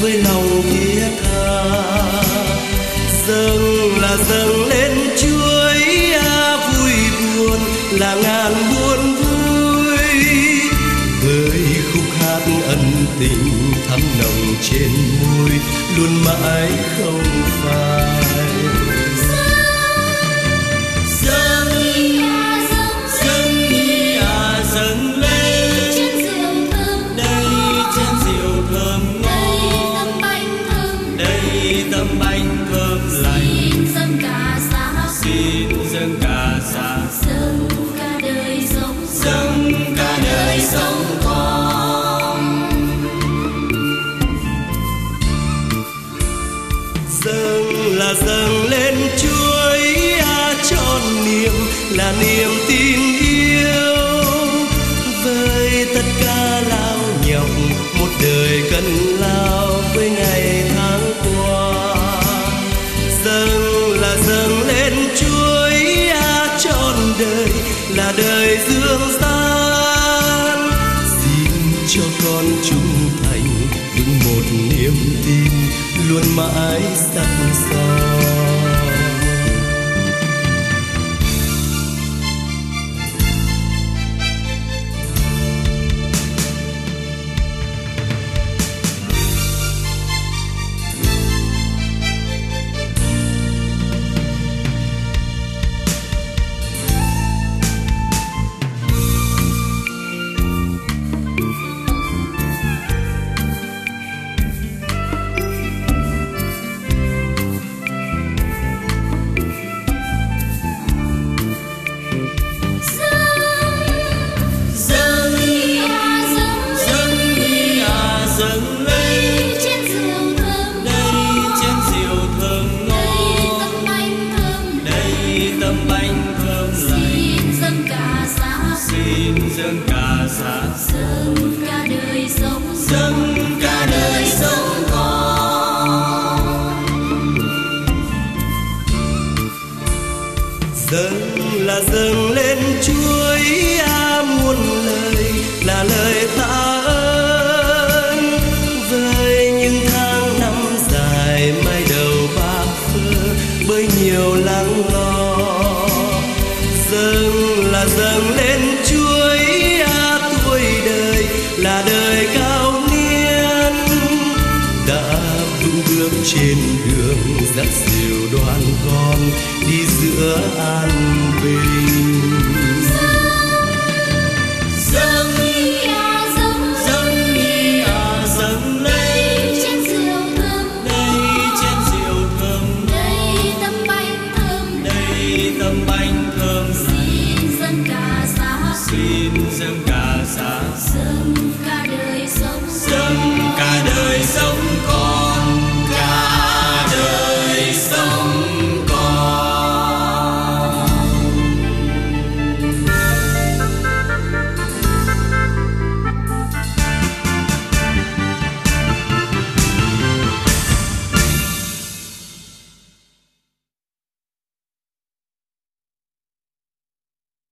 với lòng thiết tha dâng là dâng lên chuối a vui buồn, là ngàn buồn vui. Với khúc hát ân tình thắm nồng trên môi, luôn mãi không phai. Dâng cả xa. Dâng cả đời sống. Dâng cả đời sống con. Dâng là dâng lên chúa a trọn niềm là niềm tin yêu. Với tất cả lao nhọc một đời cần lao với ngày tháng qua. Dâng là dâng lên trọn đời là đời dương gian. Xin cho con trung thành vững một niềm tin, luôn mãi sẵn sàng. Cả dâng cả đời sống. Dâng cả đời sống con. Dâng là dâng lên chuối a muôn lời, là lời tạ ơn. Với những tháng năm dài mai đầu bạc phơ bởi nhiều lắng lo. Dâng là dâng lên là đời cao niên, đã vững bước trên đường, dắt dìu đoàn con đi giữa an bình.